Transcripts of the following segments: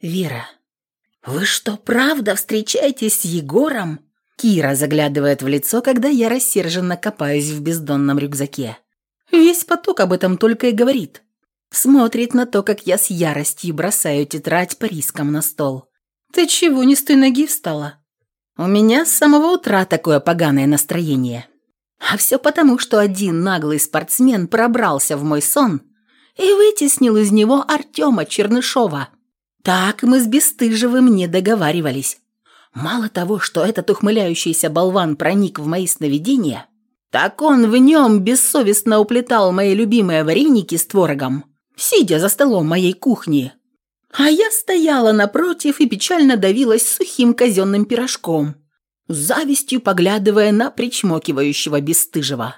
Вера. «Вы что, правда встречаетесь с Егором?» Кира заглядывает в лицо, когда я рассерженно копаюсь в бездонном рюкзаке. Весь поток об этом только и говорит. Смотрит на то, как я с яростью бросаю тетрадь по рискам на стол. «Ты чего не с той ноги встала?» «У меня с самого утра такое поганое настроение. А все потому, что один наглый спортсмен пробрался в мой сон и вытеснил из него Артема Чернышова. Так мы с Бестыжевым не договаривались. Мало того, что этот ухмыляющийся болван проник в мои сновидения, так он в нем бессовестно уплетал мои любимые вареники с творогом, сидя за столом моей кухни. А я стояла напротив и печально давилась сухим казенным пирожком, завистью поглядывая на причмокивающего бесстыжего.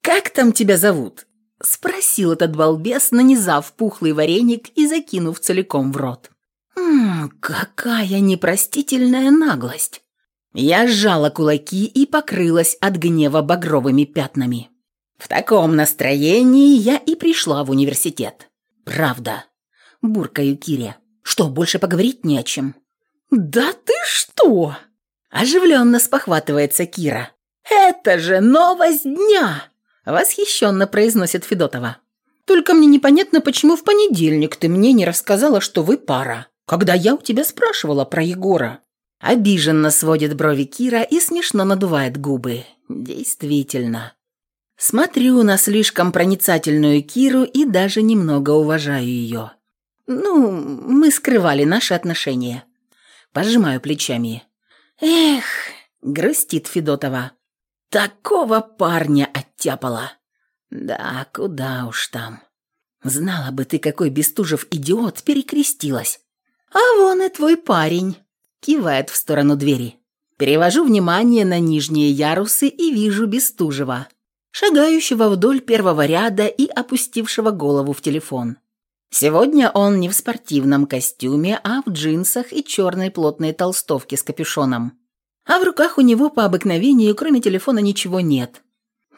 «Как там тебя зовут?» – спросил этот балбес, нанизав пухлый вареник и закинув целиком в рот. «Ммм, какая непростительная наглость!» Я сжала кулаки и покрылась от гнева багровыми пятнами. В таком настроении я и пришла в университет. Правда. Буркаю Кире. Что, больше поговорить не о чем? Да ты что? Оживленно спохватывается Кира. Это же новость дня! Восхищенно произносит Федотова. Только мне непонятно, почему в понедельник ты мне не рассказала, что вы пара когда я у тебя спрашивала про Егора». Обиженно сводит брови Кира и смешно надувает губы. Действительно. Смотрю на слишком проницательную Киру и даже немного уважаю ее. Ну, мы скрывали наши отношения. Пожимаю плечами. Эх, грустит Федотова. Такого парня оттяпала. Да, куда уж там. Знала бы ты, какой Бестужев идиот, перекрестилась. «А вон и твой парень», – кивает в сторону двери. Перевожу внимание на нижние ярусы и вижу Бестужева, шагающего вдоль первого ряда и опустившего голову в телефон. Сегодня он не в спортивном костюме, а в джинсах и черной плотной толстовке с капюшоном. А в руках у него по обыкновению, кроме телефона, ничего нет.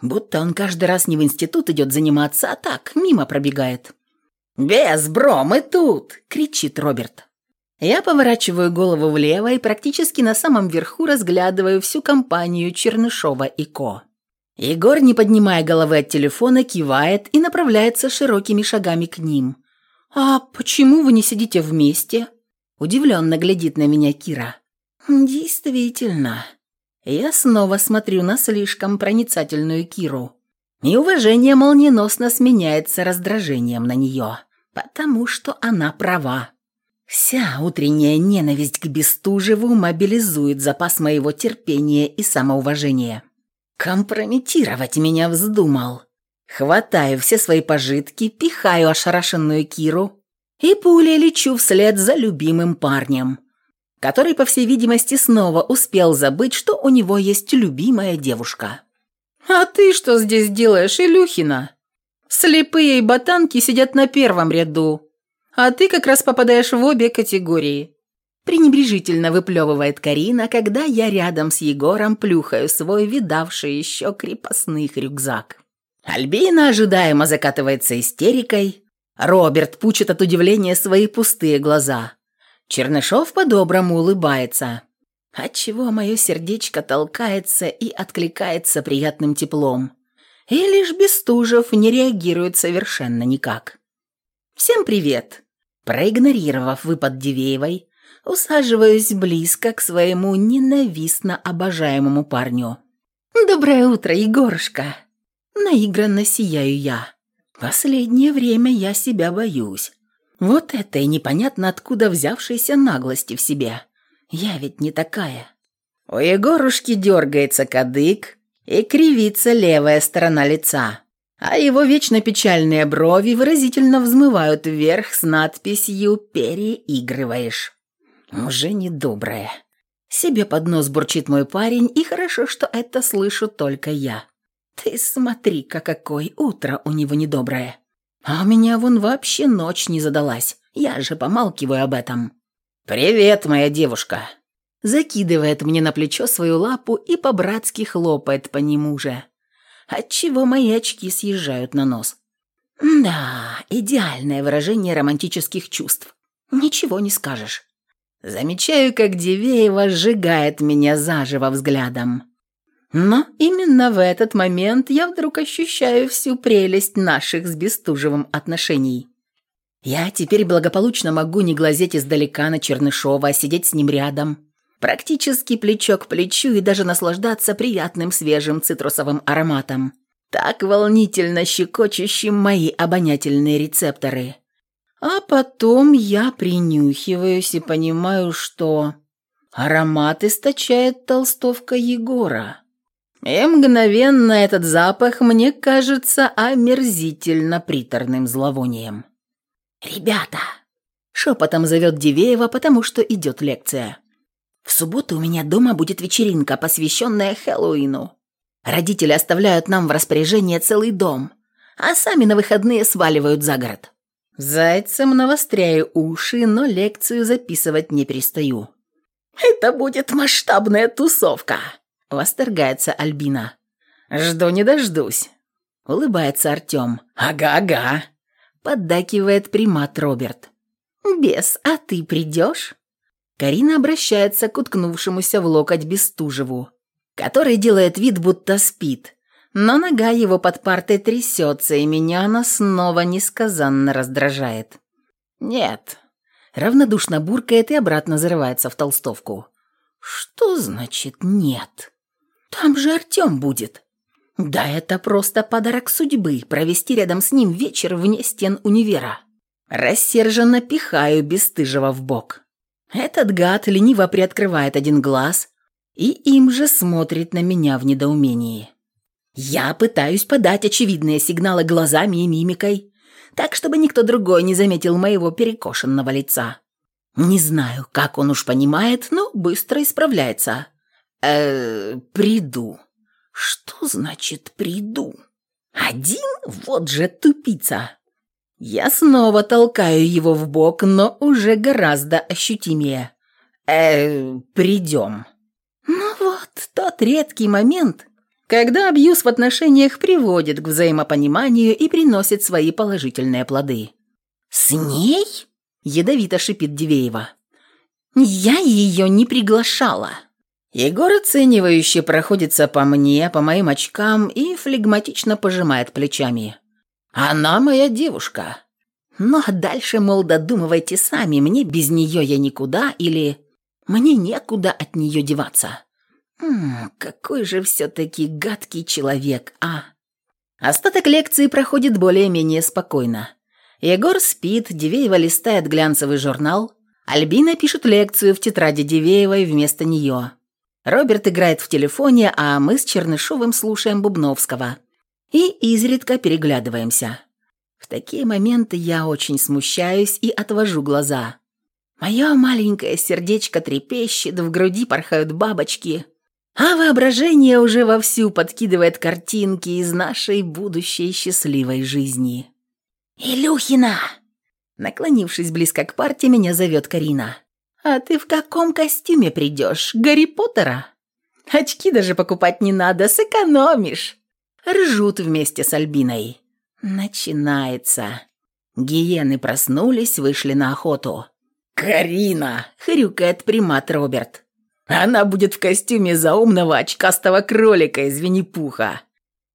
Будто он каждый раз не в институт идет заниматься, а так, мимо пробегает. «Без, бро, мы тут!» – кричит Роберт. Я поворачиваю голову влево и практически на самом верху разглядываю всю компанию Чернышова и Ко. Егор, не поднимая головы от телефона, кивает и направляется широкими шагами к ним. «А почему вы не сидите вместе?» Удивленно глядит на меня Кира. «Действительно». Я снова смотрю на слишком проницательную Киру. И уважение молниеносно сменяется раздражением на нее, потому что она права. Вся утренняя ненависть к Бестужеву мобилизует запас моего терпения и самоуважения. Компрометировать меня вздумал. Хватаю все свои пожитки, пихаю ошарашенную Киру и пулей лечу вслед за любимым парнем, который, по всей видимости, снова успел забыть, что у него есть любимая девушка. «А ты что здесь делаешь, Илюхина? Слепые и ботанки сидят на первом ряду, а ты как раз попадаешь в обе категории. Пренебрежительно выплевывает Карина, когда я рядом с Егором плюхаю свой видавший еще крепостных рюкзак. Альбина ожидаемо закатывается истерикой. Роберт пучит от удивления свои пустые глаза. Чернышов по-доброму улыбается. Отчего мое сердечко толкается и откликается приятным теплом. И лишь Бестужев не реагирует совершенно никак. «Всем привет!» Проигнорировав выпад Дивеевой, усаживаюсь близко к своему ненавистно обожаемому парню. «Доброе утро, Егорушка!» Наигранно сияю я. Последнее время я себя боюсь. Вот этой непонятно откуда взявшейся наглости в себе. Я ведь не такая. У Егорушки дергается кадык и кривится левая сторона лица а его вечно печальные брови выразительно взмывают вверх с надписью «Переигрываешь». Уже недоброе. Себе под нос бурчит мой парень, и хорошо, что это слышу только я. Ты смотри-ка, какое утро у него недоброе. А у меня вон вообще ночь не задалась. Я же помалкиваю об этом. «Привет, моя девушка!» Закидывает мне на плечо свою лапу и по-братски хлопает по нему же отчего мои очки съезжают на нос. Да, идеальное выражение романтических чувств. Ничего не скажешь. Замечаю, как Дивеева сжигает меня заживо взглядом. Но именно в этот момент я вдруг ощущаю всю прелесть наших с Бестужевым отношений. Я теперь благополучно могу не глазеть издалека на Чернышова, а сидеть с ним рядом, практически плечо к плечу и даже наслаждаться приятным свежим цитрусовым ароматом, так волнительно щекочущим мои обонятельные рецепторы. А потом я принюхиваюсь и понимаю, что аромат источает толстовка Егора. И мгновенно этот запах мне кажется омерзительно приторным зловонием. «Ребята!» – шепотом зовет Дивеева, потому что идет лекция. «В субботу у меня дома будет вечеринка, посвященная Хэллоуину. Родители оставляют нам в распоряжение целый дом, а сами на выходные сваливают за город. Зайцем навостряю уши, но лекцию записывать не перестаю. «Это будет масштабная тусовка!» – восторгается Альбина. «Жду не дождусь», – улыбается Артем. «Ага-ага», – поддакивает примат Роберт. «Бес, а ты придешь?» Карина обращается к уткнувшемуся в локоть Бестужеву который делает вид, будто спит. Но нога его под партой трясется, и меня она снова несказанно раздражает. «Нет». Равнодушно буркает и обратно зарывается в толстовку. «Что значит «нет»? Там же Артем будет». Да это просто подарок судьбы – провести рядом с ним вечер вне стен универа. Рассерженно пихаю бесстыжего в бок. Этот гад лениво приоткрывает один глаз, и им же смотрит на меня в недоумении. Я пытаюсь подать очевидные сигналы глазами и мимикой, так, чтобы никто другой не заметил моего перекошенного лица. Не знаю, как он уж понимает, но быстро исправляется. э приду. Что значит «приду»? Один? Вот же тупица. Я снова толкаю его в бок, но уже гораздо ощутимее. э придем. Ну вот, тот редкий момент, когда абьюз в отношениях приводит к взаимопониманию и приносит свои положительные плоды. «С ней?» – ядовито шипит Дивеева. «Я ее не приглашала». Егор оценивающе проходится по мне, по моим очкам и флегматично пожимает плечами. «Она моя девушка». А дальше, мол, додумывайте сами, мне без нее я никуда или мне некуда от нее деваться. Ммм, какой же все-таки гадкий человек, а? Остаток лекции проходит более-менее спокойно. Егор спит, Дивеева листает глянцевый журнал, Альбина пишет лекцию в тетради Дивеевой вместо нее. Роберт играет в телефоне, а мы с Чернышовым слушаем Бубновского. И изредка переглядываемся. В такие моменты я очень смущаюсь и отвожу глаза. Мое маленькое сердечко трепещет, в груди порхают бабочки, а воображение уже вовсю подкидывает картинки из нашей будущей счастливой жизни. «Илюхина!» Наклонившись близко к парте, меня зовет Карина. «А ты в каком костюме придешь? Гарри Поттера?» «Очки даже покупать не надо, сэкономишь!» Ржут вместе с Альбиной. Начинается. Гиены проснулись, вышли на охоту. «Карина!» — хрюкает примат Роберт. «Она будет в костюме заумного очкастого кролика из Винни-Пуха».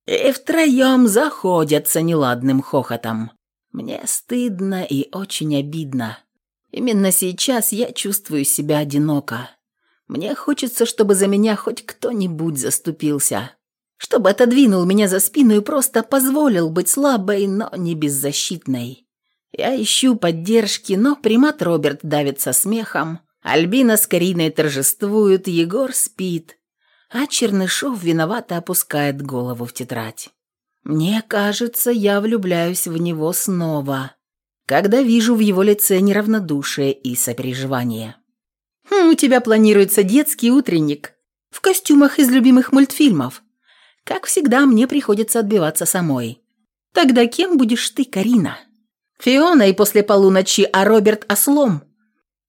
И втроем заходятся неладным хохотом. Мне стыдно и очень обидно. Именно сейчас я чувствую себя одиноко. Мне хочется, чтобы за меня хоть кто-нибудь заступился. Чтобы отодвинул меня за спину и просто позволил быть слабой, но не беззащитной. Я ищу поддержки, но примат Роберт давится смехом, Альбина с Кариной торжествуют, Егор спит, а Чернышов виновато опускает голову в тетрадь. Мне кажется, я влюбляюсь в него снова, когда вижу в его лице неравнодушие и сопереживание. «Хм, «У тебя планируется детский утренник в костюмах из любимых мультфильмов. Как всегда, мне приходится отбиваться самой. Тогда кем будешь ты, Карина?» Фиона и после полуночи, а Роберт ослом.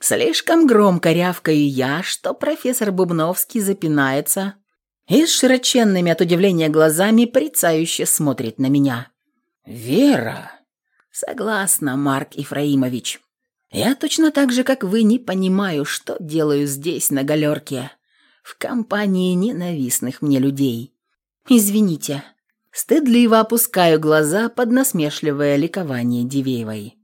Слишком громко рявкаю я, что профессор Бубновский запинается и с широченными от удивления глазами порицающе смотрит на меня. «Вера!» «Согласна, Марк Ифраимович. Я точно так же, как вы, не понимаю, что делаю здесь, на галерке, в компании ненавистных мне людей. Извините. Стыдливо опускаю глаза под насмешливое ликование Дивеевой.